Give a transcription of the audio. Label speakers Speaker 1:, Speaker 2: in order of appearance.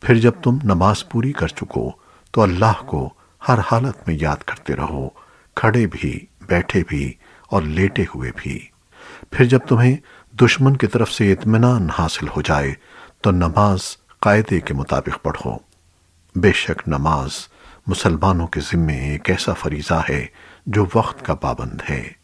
Speaker 1: پھر جب تم نماز پوری کر چکو تو اللہ کو ہر حالت میں یاد کرتے رہو، کھڑے بھی، بیٹھے بھی اور لیٹے ہوئے بھی۔ پھر جب تمہیں دشمن کی طرف سے اطمینان حاصل ہو جائے تو نماز قاعدے کے مطابق پڑھو۔ بے شک نماز مسلمانوں کے ذمے ایک ایسا فریضہ ہے جو وقت کا پابند ہے۔